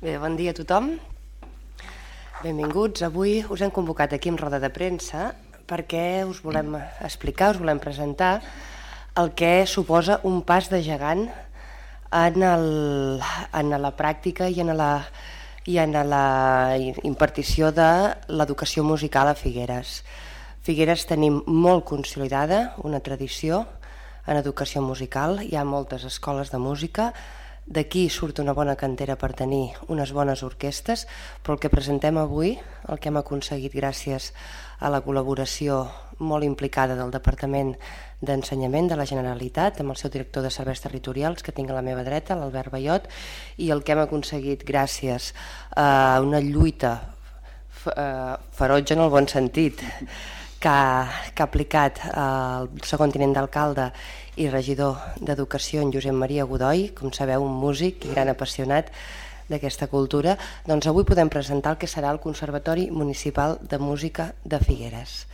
Bé, bon dia a tothom. Benvinguts. Avui us hem convocat aquí en roda de premsa perquè us volem explicar, us volem presentar el que suposa un pas de gegant en, el, en la pràctica i en la, i en la impartició de l'educació musical a Figueres. Figueres tenim molt consolidada una tradició en educació musical, hi ha moltes escoles de música, D'aquí surt una bona cantera per tenir unes bones orquestes, però el que presentem avui, el que hem aconseguit gràcies a la col·laboració molt implicada del Departament d'Ensenyament de la Generalitat, amb el seu director de serveis territorials, que tinc a la meva dreta, l'Albert Bayot, i el que hem aconseguit gràcies a una lluita eh, ferotge en el bon sentit, que que ha aplicat el segon tinent d'alcalde i regidor d'Educació en Josep Maria Godoy, com sabeu un músic i gran apassionat d'aquesta cultura, doncs avui podem presentar el que serà el Conservatori Municipal de Música de Figueres.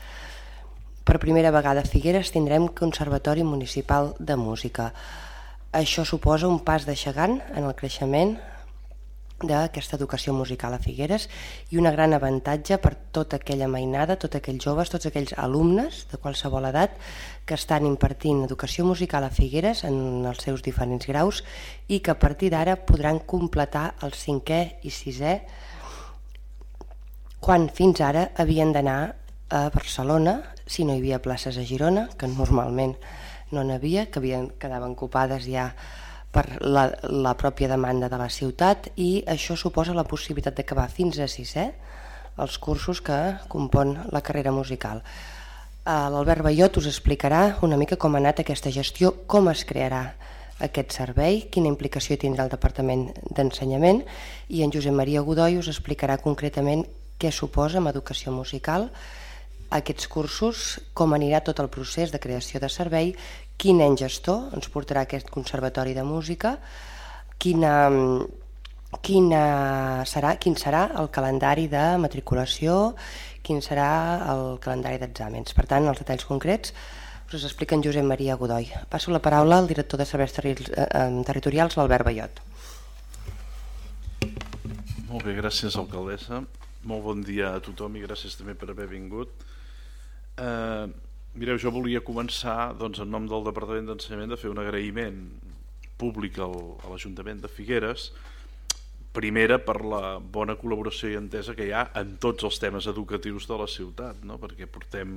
Per primera vegada a Figueres tindrem Conservatori Municipal de Música. Això suposa un pas de gegant en el creixement d'aquesta educació musical a Figueres i una gran avantatge per tota aquella mainada, tots aquells joves, tots aquells alumnes de qualsevol edat que estan impartint educació musical a Figueres en els seus diferents graus i que a partir d'ara podran completar el cinquè i sisè quan fins ara havien d'anar a Barcelona si no hi havia places a Girona, que normalment no n'havia, que havien, quedaven ocupades ja per la, la pròpia demanda de la ciutat i això suposa la possibilitat d'acabar fins a sisè els cursos que compon la carrera musical. Eh, L'Albert Bayot us explicarà una mica com ha anat aquesta gestió, com es crearà aquest servei, quina implicació tindrà el Departament d'Ensenyament i en Josep Maria Godoy us explicarà concretament què suposa amb educació musical, aquests cursos, com anirà tot el procés de creació de servei quin any gestor ens portarà aquest conservatori de música, quina, quina serà, quin serà el calendari de matriculació, quin serà el calendari d'exàmens. Per tant, els detalls concrets us explica en Josep Maria Godoy. Passo la paraula al director de serveis eh, eh, territorials, l'Albert Bayot. Molt bé, gràcies alcaldessa. Molt bon dia a tothom i gràcies també per haver vingut. Eh, Mireu, jo volia començar doncs, en nom del Departament d'Ensenyament de fer un agraïment públic al, a l'Ajuntament de Figueres primera per la bona col·laboració i entesa que hi ha en tots els temes educatius de la ciutat, no? perquè portem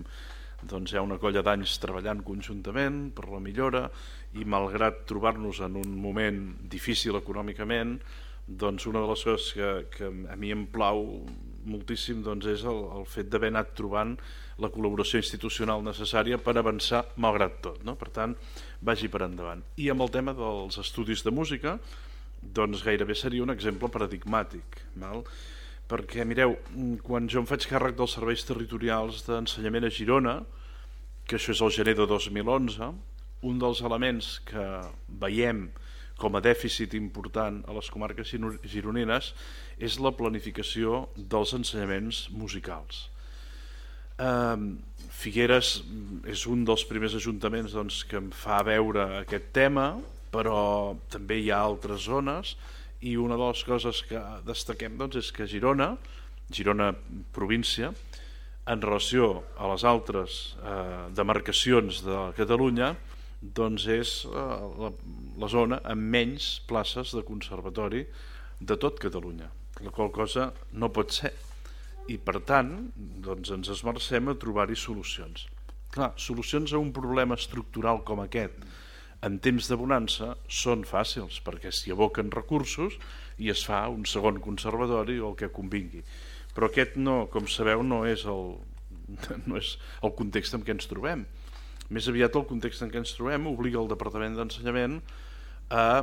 doncs, ja una colla d'anys treballant conjuntament per la millora i malgrat trobar-nos en un moment difícil econòmicament, doncs una de les coses que, que a mi em plau moltíssim doncs, és el, el fet d'haver anat trobant la col·laboració institucional necessària per avançar malgrat tot. No? Per tant, vagi per endavant. I amb el tema dels estudis de música, doncs gairebé seria un exemple paradigmàtic. Val? Perquè, mireu, quan jo em faig càrrec dels serveis territorials d'ensenyament a Girona, que això és el gener de 2011, un dels elements que veiem com a dèficit important a les comarques gironines és la planificació dels ensenyaments musicals. Figueres és un dels primers ajuntaments doncs, que em fa veure aquest tema, però també hi ha altres zones i una de les coses que destaquem doncs, és que Girona, Girona província, en relació a les altres eh, demarcacions de Catalunya, doncs és eh, la, la zona amb menys places de conservatori de tot Catalunya, la qual cosa no pot ser i per tant doncs ens esmercem a trobar-hi solucions. Clar, solucions a un problema estructural com aquest en temps de bonança són fàcils perquè s'hi aboquen recursos i es fa un segon conservatori o el que convingui. Però aquest no, com sabeu, no és el, no és el context en què ens trobem. Més aviat el context en què ens trobem obliga el Departament d'Ensenyament a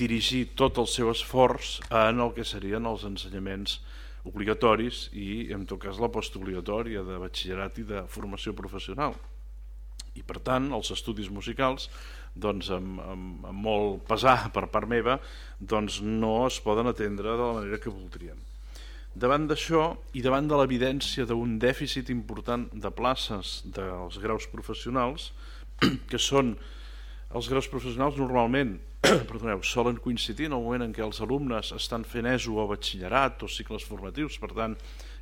dirigir tot el seu esforç en el que serien els ensenyaments obligatoris i en tot cas la postobligatòria de batxillerat i de formació professional. I per tant els estudis musicals doncs amb, amb, amb molt pesar per part meva doncs no es poden atendre de la manera que voldríem davant d'això i davant de l'evidència d'un dèficit important de places dels graus professionals que són els graus professionals normalment perdoneu, solen coincidir en el moment en què els alumnes estan fent ESO o batxillerat o cicles formatius, per tant,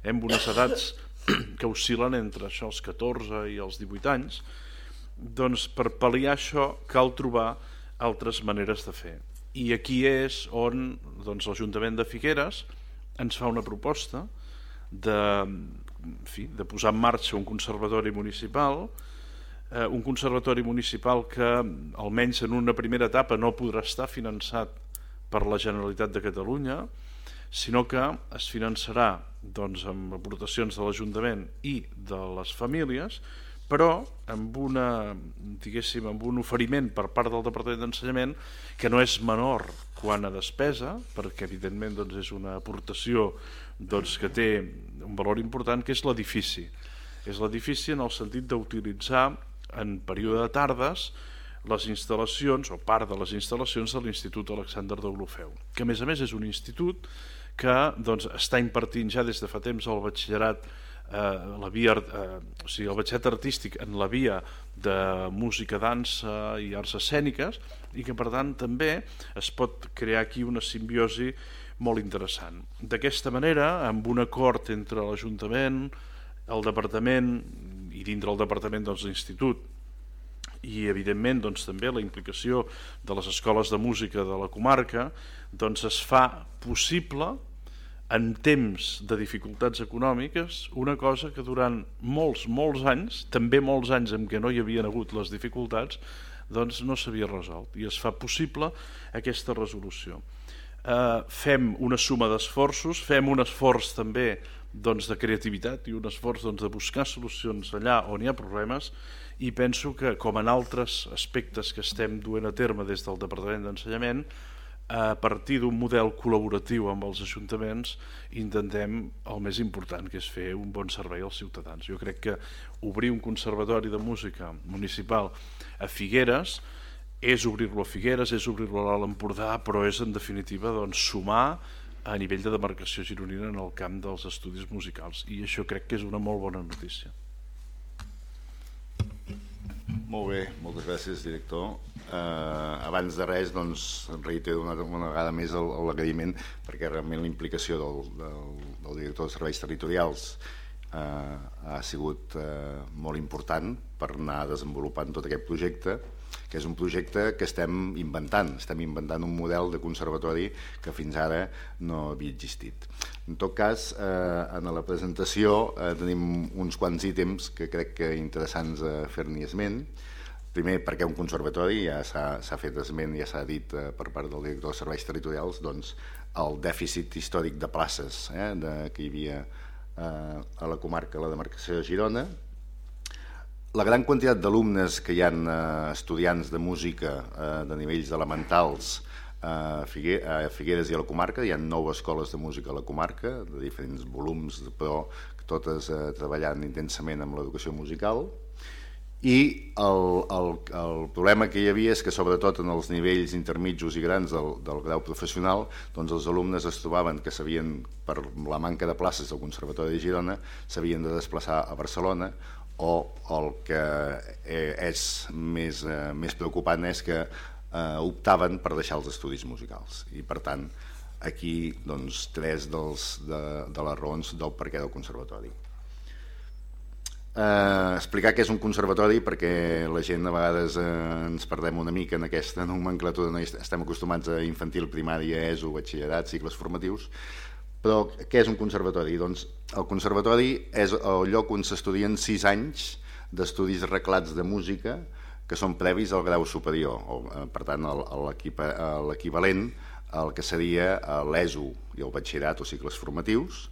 hem unes edats que oscil·len entre això els 14 i els 18 anys, doncs per pal·liar això cal trobar altres maneres de fer. I aquí és on doncs, l'Ajuntament de Figueres ens fa una proposta de, en fi, de posar en marxa un conservatori municipal eh, un conservatori municipal que almenys en una primera etapa no podrà estar finançat per la Generalitat de Catalunya, sinó que es finançarà doncs, amb aportacions de l'Ajuntament i de les famílies, però amb, una, diguéssim, amb un oferiment per part del Departament d'Ensenyament que no és menor quan a despesa, perquè evidentment doncs, és una aportació doncs, que té un valor important, que és l'edifici. És l'edifici en el sentit d'utilitzar en període de tardes les instal·lacions, o part de les instal·lacions de l'Institut Alexander d'Olofeu, que a més a més és un institut que doncs, està impartint ja des de fa temps el batxillerat eh, la via, eh, o sigui, el batxet artístic en la via de música, dansa i arts escèniques i que per tant també es pot crear aquí una simbiosi molt interessant. D'aquesta manera, amb un acord entre l'Ajuntament, el Departament i dintre del departament doncs, l'Institut i evidentment doncs, també la implicació de les escoles de música de la comarca doncs, es fa possible en temps de dificultats econòmiques una cosa que durant molts, molts anys, també molts anys en què no hi havien hagut les dificultats, doncs no s'havia resolt i es fa possible aquesta resolució. Eh, fem una suma d'esforços, fem un esforç també doncs, de creativitat i un esforç doncs, de buscar solucions allà on hi ha problemes i penso que, com en altres aspectes que estem duent a terme des del Departament d'Ensenyament, a partir d'un model col·laboratiu amb els ajuntaments intentem el més important, que és fer un bon servei als ciutadans. Jo crec que obrir un conservatori de música municipal a Figueres és obrir-lo a Figueres, és obrir-lo a l'Empordà, però és en definitiva doncs, sumar a nivell de demarcació gironina en el camp dels estudis musicals i això crec que és una molt bona notícia. Molt bé, moltes gràcies, director. Eh, abans de res, doncs, reitero una, una vegada més l'agraïment perquè realment la implicació del, del, del director de serveis territorials eh, ha sigut eh, molt important per anar desenvolupant tot aquest projecte que és un projecte que estem inventant. Estem inventant un model de conservatori que fins ara no havia existit. En tot cas, eh, en la presentació eh, tenim uns quants ítems que crec que interessants a fer-n'hi esment. Primer, perquè un conservatori, ja s'ha fet esment, ja s'ha dit eh, per part del director de serveis territorials, doncs el dèficit històric de places eh, de, que hi havia eh, a la comarca, a la demarcació de Girona, la gran quantitat d'alumnes que hi han eh, estudiants de música eh, de nivells elementals eh, a Figueres i a la comarca, hi ha nou escoles de música a la comarca, de diferents volums, però totes eh, treballant intensament amb l'educació musical, i el, el, el problema que hi havia és que sobretot en els nivells intermitjos i grans del, del grau professional doncs els alumnes es trobaven que s'havien, per la manca de places del Conservatori de Girona, s'havien de desplaçar a Barcelona o el que eh, és més, eh, més preocupant és que eh, optaven per deixar els estudis musicals. I per tant aquí doncs, tres dels, de, de les raons del perquè del conservatori. Eh, explicar què és un conservatori perquè la gent a vegades eh, ens perdem una mica en aquesta nomenclatura, no estem acostumats a infantil, primària, ESO, batxillerat, cicles formatius, però què és un conservatori? Doncs el conservatori és el lloc on s'estudien sis anys d'estudis arreglats de música que són previs al grau superior, o, eh, per tant l'equivalent al que seria l'ESO i el batxillerat o cicles formatius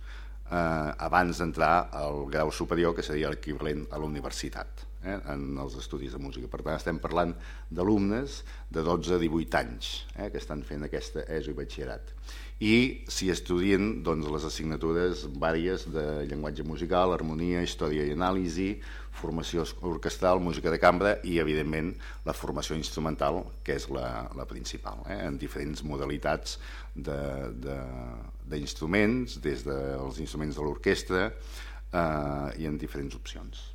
eh, abans d'entrar al grau superior que seria l'equivalent a la universitat eh, en els estudis de música. Per tant estem parlant d'alumnes de 12 a 18 anys eh, que estan fent aquesta ESO i batxillerat i s'hi estudien doncs, les assignatures vàries de llenguatge musical, harmonia, història i anàlisi, formació orquestral, música de cambra i, evidentment, la formació instrumental, que és la, la principal, eh? en diferents modalitats d'instruments, de, de, des dels instruments de l'orquestra eh, i en diferents opcions.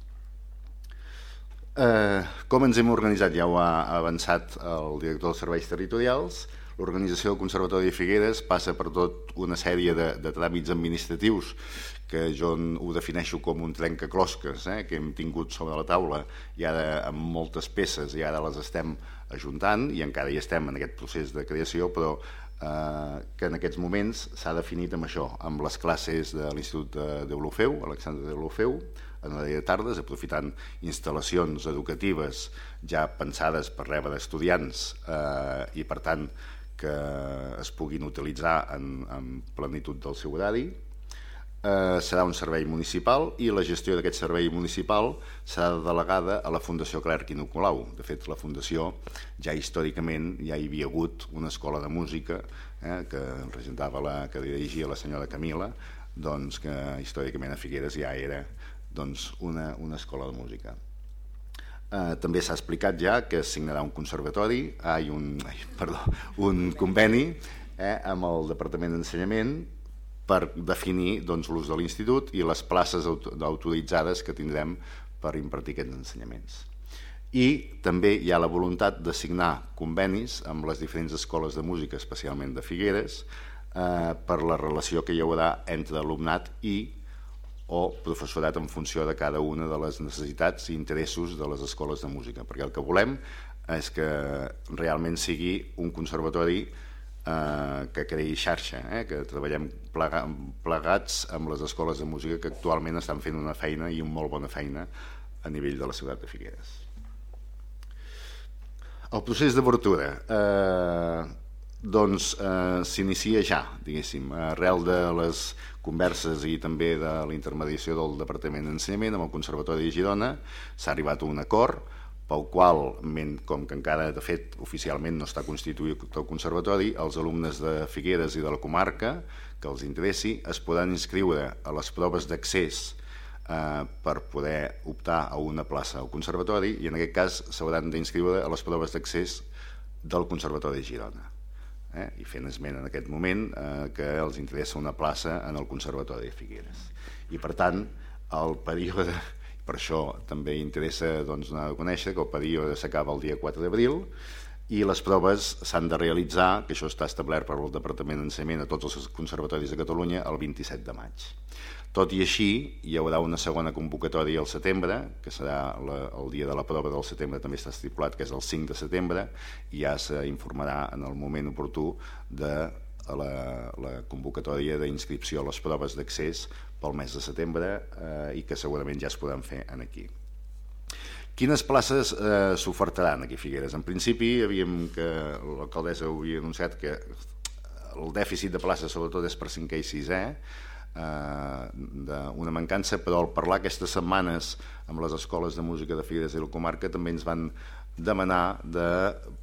Eh, com ens hem organitzat? Ja ho ha avançat el director dels serveis territorials. L'organització del Conservatori de Figueres passa per tot una sèrie de, de tràmits administratius que jo ho defineixo com un trencaclosques eh, que hem tingut sobre la taula i ara amb moltes peces i ara les estem ajuntant i encara hi estem en aquest procés de creació però eh, que en aquests moments s'ha definit amb això, amb les classes de l'Institut d'Eulofeu, Alexandre d'Eulofeu, en l'horari de tardes, aprofitant instal·lacions educatives ja pensades per rebre estudiants eh, i, per tant, que es puguin utilitzar en, en plenitud del seu horari. Eh, serà un servei municipal i la gestió d'aquest servei municipal serà delegada a la Fundació Clerc i Nicolau. De fet, la Fundació ja històricament ja hi havia hagut una escola de música eh, que representava la, que dirigia la senyora Camila, doncs que històricament a Figueres ja era doncs, una, una escola de música. Eh, també s'ha explicat ja que es signarà un conservatori, ai, un, ai, perdó, un conveni eh, amb el Departament d'Ensenyament per definir doncs, l'ús de l'institut i les places autoritzades que tindrem per impartir aquests ensenyaments. I també hi ha la voluntat de signar convenis amb les diferents escoles de música, especialment de Figueres, eh, per la relació que hi haurà entre alumnat i o professorat en funció de cada una de les necessitats i interessos de les escoles de música, perquè el que volem és que realment sigui un conservatori eh, que creï xarxa, eh, que treballem plega, plegats amb les escoles de música que actualment estan fent una feina i una molt bona feina a nivell de la ciutat de Figueres. El procés d'obertura eh, doncs eh, s'inicia ja, diguéssim, arrel de les converses i també de la intermediació del Departament d'Ensenyament amb el Conservatori de Girona, s'ha arribat a un acord pel qual, com que encara de fet oficialment no està constituït el Conservatori, els alumnes de Figueres i de la comarca que els interessi es podran inscriure a les proves d'accés eh, per poder optar a una plaça al Conservatori i en aquest cas s'hauran d'inscriure a les proves d'accés del Conservatori de Girona eh? i fent esment en aquest moment eh, que els interessa una plaça en el Conservatori de Figueres. I per tant, el període, per això també interessa doncs, donar a conèixer que el període s'acaba el dia 4 d'abril i les proves s'han de realitzar, que això està establert per el Departament d'Ensenyament a tots els conservatoris de Catalunya, el 27 de maig. Tot i així, hi haurà una segona convocatòria al setembre, que serà la, el dia de la prova del setembre, també està estipulat, que és el 5 de setembre, i ja s'informarà en el moment oportú de la, la convocatòria d'inscripció a les proves d'accés pel mes de setembre eh, i que segurament ja es podran fer en aquí. Quines places eh, s'ofertaran aquí a Figueres? En principi, havíem que l'alcaldessa havia anunciat que el dèficit de places sobretot és per 5è i 6è, eh, d'una mancança, però al parlar aquestes setmanes amb les escoles de música de Figueres i la comarca també ens van demanar de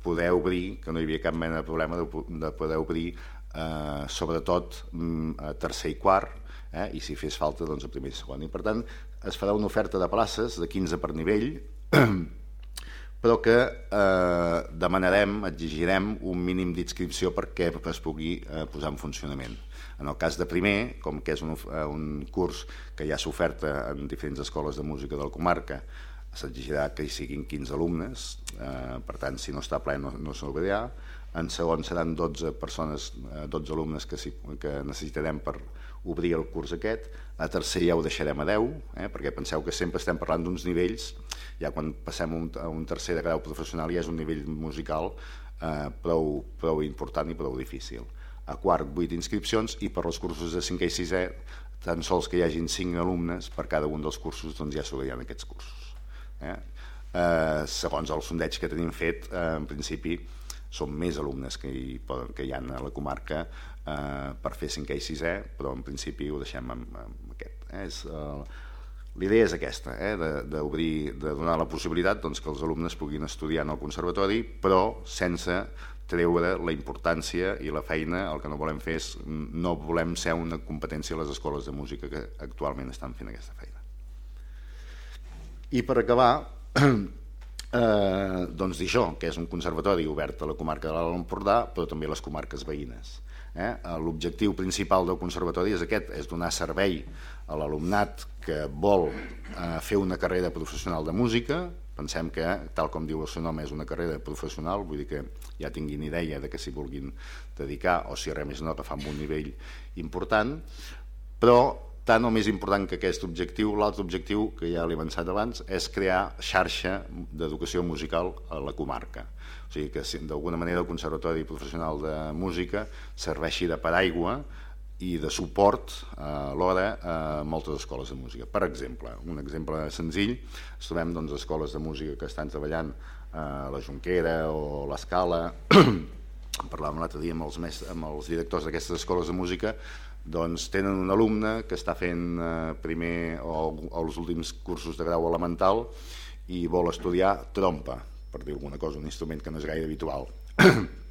poder obrir, que no hi havia cap mena de problema, de, de poder obrir eh, sobretot mm, a tercer i quart, eh, i si fes falta doncs a primer i segon. I per tant es farà una oferta de places de 15 per nivell, però que eh, demanarem, exigirem un mínim d'inscripció perquè es pugui eh, posar en funcionament. En el cas de primer, com que és un, eh, un curs que ja s'oferta en diferents escoles de música de la comarca, s'exigirà que hi siguin 15 alumnes, eh, per tant, si no està ple no, no s'obedirà. En segon seran 12 persones, eh, 12 alumnes que, si, que necessitarem per obrir el curs aquest. A tercer ja ho deixarem a 10, eh, perquè penseu que sempre estem parlant d'uns nivells, ja quan passem un, a un tercer de grau professional ja és un nivell musical eh, prou, prou important i prou difícil a quart 8 inscripcions i per als cursos de 5è i 6è tan sols que hi hagin 5 alumnes per cada un dels cursos doncs ja s'obriran aquests cursos eh? Eh, segons el sondeig que tenim fet eh, en principi són més alumnes que hi, poden, que hi ha a la comarca eh, per fer 5è i 6è però en principi ho deixem amb, amb aquest eh? és, eh, L'idea és aquesta, eh, de, de, de donar la possibilitat doncs, que els alumnes puguin estudiar en el conservatori, però sense treure la importància i la feina, el que no volem fer és, no volem ser una competència a les escoles de música que actualment estan fent aquesta feina. I per acabar, eh, doncs dir això, que és un conservatori obert a la comarca de l'Alt Empordà, però també a les comarques veïnes. Eh? L'objectiu principal del conservatori és aquest, és donar servei a l'alumnat que vol eh, fer una carrera professional de música Pensem que, tal com diu el seu nom, és una carrera professional, vull dir que ja tinguin idea de que s'hi vulguin dedicar, o si res més no, que fan un nivell important, però tant o més important que aquest objectiu, l'altre objectiu, que ja l'he avançat abans, és crear xarxa d'educació musical a la comarca. O sigui que d'alguna manera el Conservatori Professional de Música serveixi de paraigua i de suport eh, alhora a moltes escoles de música. Per exemple, un exemple senzill, ens trobem doncs, escoles de música que estan treballant a la Junquera o l'Escala, parlàvem l'altre dia amb els, més, amb els directors d'aquestes escoles de música, doncs tenen un alumne que està fent eh, primer o, els últims cursos de grau elemental i vol estudiar trompa, per dir alguna cosa, un instrument que no és gaire habitual.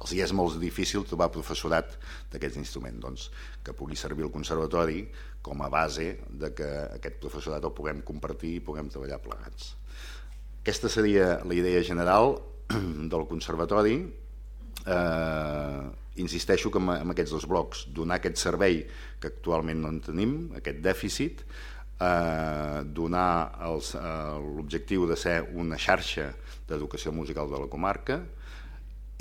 els hi és molt difícil trobar professorat d'aquest instrument, doncs, que pugui servir el conservatori com a base de que aquest professorat el puguem compartir i puguem treballar plegats. Aquesta seria la idea general del conservatori. Eh, insisteixo que amb aquests dos blocs, donar aquest servei que actualment no en tenim, aquest dèficit, eh, donar eh, l'objectiu de ser una xarxa d'educació musical de la comarca,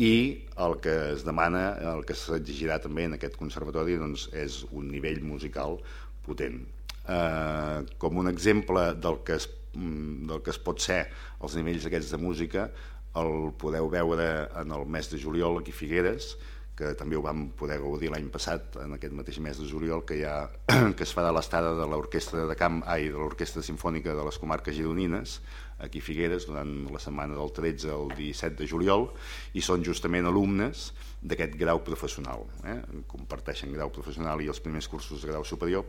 i el que es demana, el que s'exigirà també en aquest conservatori doncs, és un nivell musical potent. Eh, com un exemple del que, es, mm, del que es pot ser els nivells aquests de música el podeu veure en el mes de juliol aquí a Figueres, que també ho vam poder gaudir l'any passat, en aquest mateix mes de juliol, que, ha, que es farà l'estada de l'Orquestra de Camp, ai, de l'Orquestra Simfònica de les Comarques Gironines, aquí a Figueres, durant la setmana del 13 al 17 de juliol, i són justament alumnes d'aquest grau professional. Eh? Comparteixen grau professional i els primers cursos de grau superior,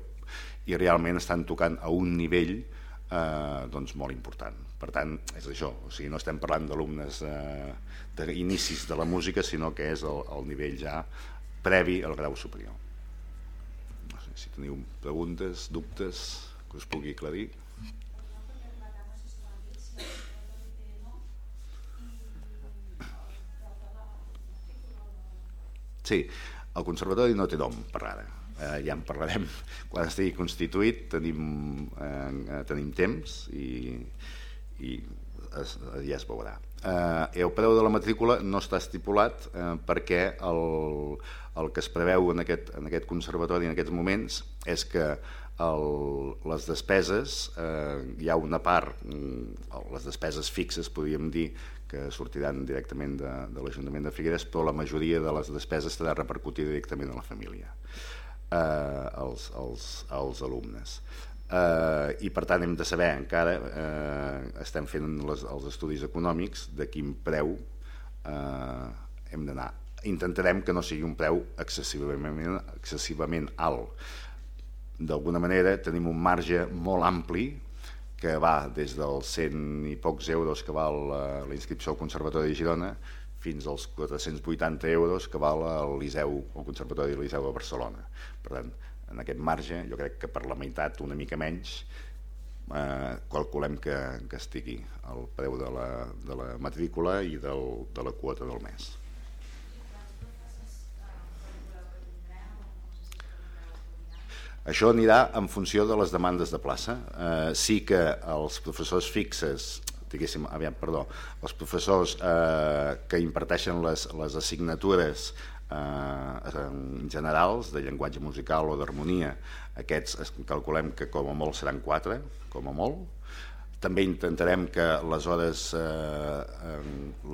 i realment estan tocant a un nivell eh, doncs molt important. Per tant, és això, o sigui, no estem parlant d'alumnes eh, d'inicis de la música, sinó que és el, el nivell ja previ al grau superior. No sé si teniu preguntes, dubtes, que us pugui aclarir. Sí, el conservatori no té nom per ara eh, ja en parlarem quan estigui constituït, tenim, eh, tenim temps i, i es, ja es veurà. Eh, el preu de la matrícula no està estipulat eh, perquè el, el que es preveu en aquest, en aquest conservatori en aquests moments és que el, les despeses, eh, hi ha una part, mm, les despeses fixes, podríem dir, que sortiran directament de, de l'Ajuntament de Figueres, però la majoria de les despeses estarà repercutida directament a la família eh, als, als, als alumnes. Eh, I per tant hem de saber, encara eh, estem fent les, els estudis econòmics de quin preu eh, hem d'anar. Intentarem que no sigui un preu excessivament, excessivament alt. D'alguna manera tenim un marge molt ampli que va des dels 100 i pocs euros que val la, la inscripció al Conservatori de Girona fins als 480 euros que val el Liceu, el Conservatori de Liceu a Barcelona. Per tant, en aquest marge, jo crec que per la meitat, una mica menys, eh, calculem que, que estigui el preu de la, de la matrícula i del, de la quota del mes. Això anirà en funció de les demandes de plaça. Eh, sí que els professors fixes diguéssim, aviam, perdó, els professors eh, que imparteixen les, les assignatures eh, generals de llenguatge musical o d'harmonia, aquests calculem que com a molt seran quatre, com a molt. També intentarem que les hores, eh,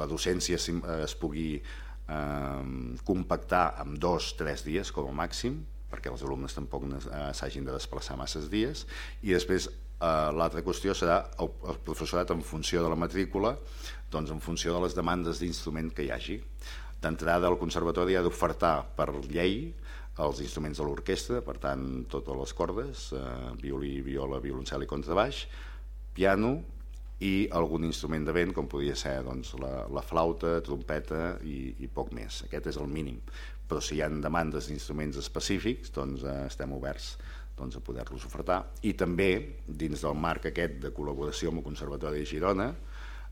la docència es pugui eh, compactar amb dos, tres dies com a màxim, perquè els alumnes tampoc s'hagin de desplaçar masses dies, i després Eh, L'altra qüestió serà el professorat en funció de la matrícula, doncs en funció de les demandes d'instrument que hi hagi. D'entrada, el conservatori ha d'ofertar per llei els instruments de l'orquestra, per tant, totes les cordes, eh, violí, viola, violoncel i contrabaix, piano i algun instrument de vent, com podria ser doncs, la, la flauta, trompeta i, i poc més. Aquest és el mínim. Però si hi ha demandes d'instruments específics, doncs eh, estem oberts doncs, a poder-los ofertar. I també, dins del marc aquest de col·laboració amb el Conservatori de Girona,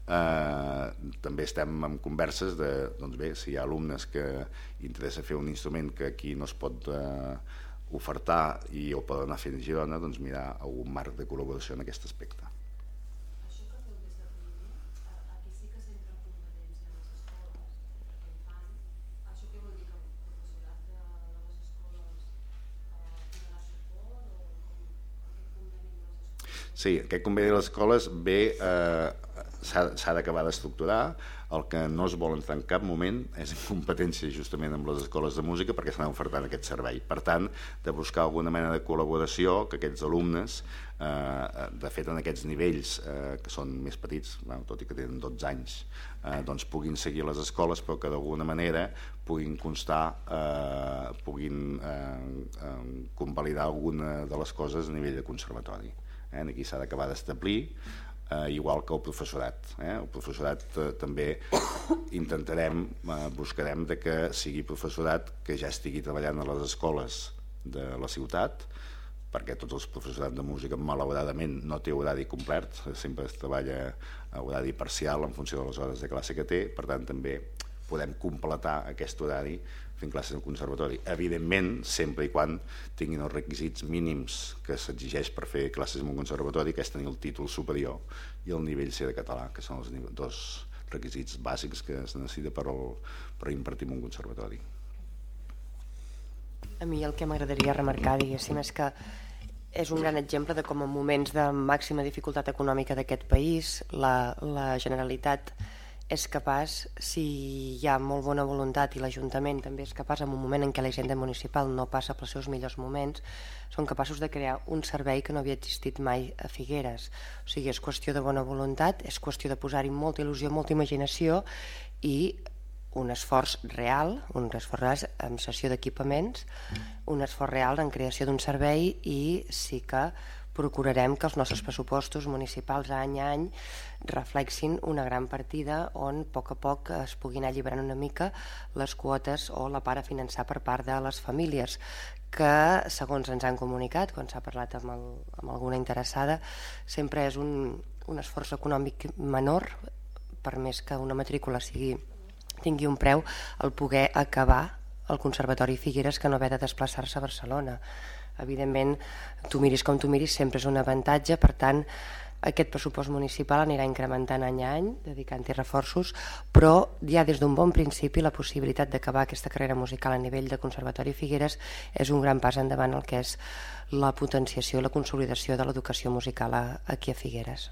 eh, també estem en converses de, doncs bé, si hi ha alumnes que interessa fer un instrument que aquí no es pot eh, ofertar i ho poden anar fent a Girona, doncs mirar algun marc de col·laboració en aquest aspecte. Sí, aquest conveni de les escoles ve eh, s'ha d'acabar d'estructurar, el que no es vol entrar en cap moment és en competència justament amb les escoles de música perquè s'han ofertant aquest servei. Per tant, de buscar alguna mena de col·laboració que aquests alumnes, eh, de fet en aquests nivells eh, que són més petits, bueno, tot i que tenen 12 anys, eh, doncs puguin seguir les escoles però que d'alguna manera puguin constar, eh, puguin eh, eh, convalidar alguna de les coses a nivell de conservatori. Eh? Aquí s'ha d'acabar d'establir eh, igual que el professorat. Eh? El professorat eh, també intentarem, eh, buscarem de que sigui professorat que ja estigui treballant a les escoles de la ciutat, perquè tots els professorat de música malauradament no té horari complet, sempre es treballa a horari parcial en funció de les hores de classe que té, per tant també podem completar aquest horari fent classes al conservatori. Evidentment, sempre i quan tinguin els requisits mínims que s'exigeix per fer classes en un conservatori, que és tenir el títol superior i el nivell C de català, que són els dos requisits bàsics que es necessita per, el, per impartir en un conservatori. A mi el que m'agradaria remarcar, diguéssim, és que és un gran exemple de com en moments de màxima dificultat econòmica d'aquest país la, la Generalitat és capaç, si hi ha molt bona voluntat i l'Ajuntament també és capaç, en un moment en què la hisenda municipal no passa pels seus millors moments, són capaços de crear un servei que no havia existit mai a Figueres. O sigui, és qüestió de bona voluntat, és qüestió de posar-hi molta il·lusió, molta imaginació i un esforç real, un esforç en sessió d'equipaments, un esforç real en creació d'un servei i sí que procurarem que els nostres pressupostos municipals any a any reflexin una gran partida on a poc a poc es puguin anar alliberant una mica les quotes o la part a finançar per part de les famílies que, segons ens han comunicat, quan s'ha parlat amb, el, amb alguna interessada, sempre és un, un esforç econòmic menor, per més que una matrícula sigui, tingui un preu, el poder acabar el Conservatori Figueres que no haver de desplaçar-se a Barcelona evidentment tu miris com tu miris sempre és un avantatge, per tant aquest pressupost municipal anirà incrementant any a any, dedicant-hi reforços, però ja des d'un bon principi la possibilitat d'acabar aquesta carrera musical a nivell de Conservatori Figueres és un gran pas endavant el que és la potenciació i la consolidació de l'educació musical aquí a Figueres.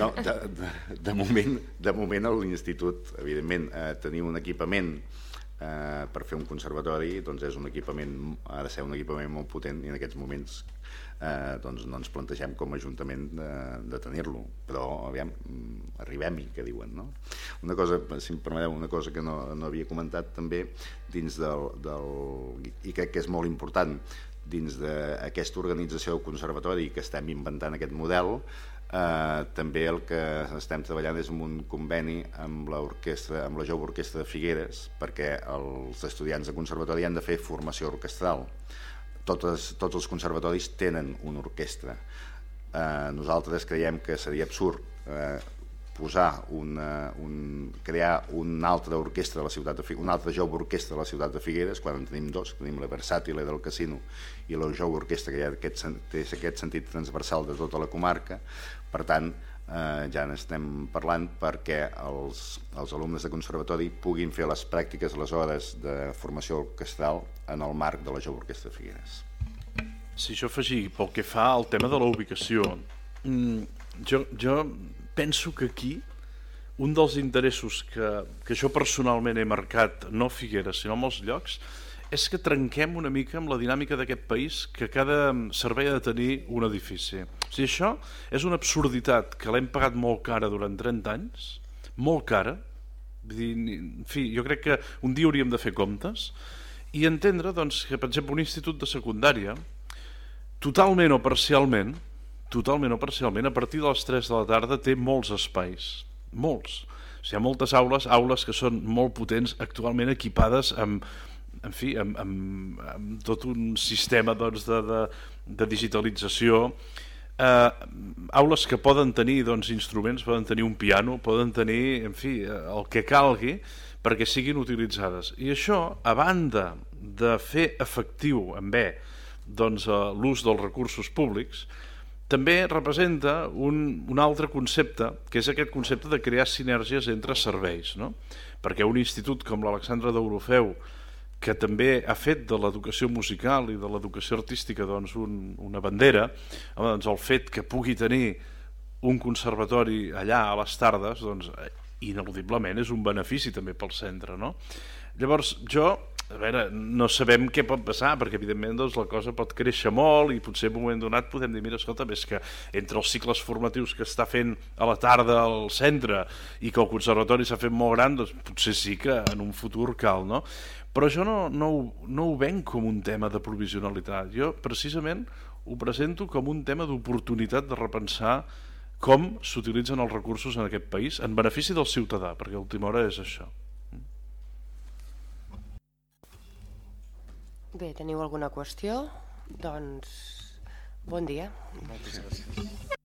No, de, de, de moment, de moment l'Institut, evidentment, eh, tenir un equipament eh, per fer un conservatori doncs és un equipament, ha de ser un equipament molt potent i en aquests moments eh, doncs no ens plantegem com a Ajuntament de, de tenir-lo, però aviam, mm, arribem-hi, que diuen. No? Una cosa, si em permeteu, una cosa que no, no havia comentat també dins del, del, i crec que és molt important dins d'aquesta organització del conservatori que estem inventant aquest model Eh, també el que estem treballant és un conveni amb l'orquestra, amb la Jove Orquestra de Figueres, perquè els estudiants de conservatori han de fer formació orquestral. Totes, tots els conservatoris tenen una orquestra. Eh, nosaltres creiem que seria absurd eh, posar una, un, crear una altra orquestra de la ciutat de Figueres, una altra jove orquestra de la ciutat de Figueres, quan en tenim dos, tenim la versàtila del casino i la jove orquestra que ha aquest, té aquest sentit transversal de tota la comarca, per tant, eh, ja n'estem parlant perquè els, els alumnes de conservatori puguin fer les pràctiques, les hores de formació orquestral en el marc de la jove orquestra de Figueres. Si això afegir pel que fa al tema de la ubicació, mm, jo, jo penso que aquí un dels interessos que, que jo personalment he marcat, no a Figueres, sinó a molts llocs, és que trenquem una mica amb la dinàmica d'aquest país que cada servei ha de tenir un edifici. O sigui, això és una absurditat que l'hem pagat molt cara durant 30 anys, molt cara, en fi, jo crec que un dia hauríem de fer comptes i entendre doncs, que, per exemple, un institut de secundària, totalment o parcialment, totalment o parcialment, a partir de les 3 de la tarda té molts espais, molts. O sigui, hi ha moltes aules, aules que són molt potents, actualment equipades amb, en fi, amb, amb, amb tot un sistema doncs, de, de, de digitalització, eh, aules que poden tenir doncs, instruments, poden tenir un piano, poden tenir, en fi, el que calgui perquè siguin utilitzades. I això, a banda de fer efectiu en bé doncs, eh, l'ús dels recursos públics, també representa un, un altre concepte, que és aquest concepte de crear sinergies entre serveis. No? Perquè un institut com l'Alexandre d'Eurofeu, que també ha fet de l'educació musical i de l'educació artística doncs, un, una bandera, doncs el fet que pugui tenir un conservatori allà a les tardes, doncs, ineludiblement és un benefici també pel centre. No? Llavors, jo a veure, no sabem què pot passar, perquè evidentment doncs, la cosa pot créixer molt i potser en un moment donat podem dir, mira, escolta, és que entre els cicles formatius que està fent a la tarda al centre i que el conservatori s'ha fet molt gran, doncs potser sí que en un futur cal, no? Però jo no, no, no ho venc com un tema de provisionalitat, jo precisament ho presento com un tema d'oportunitat de repensar com s'utilitzen els recursos en aquest país en benefici del ciutadà, perquè a última hora és això. Bé, teniu alguna qüestió? Doncs bon dia. Moltes gràcies.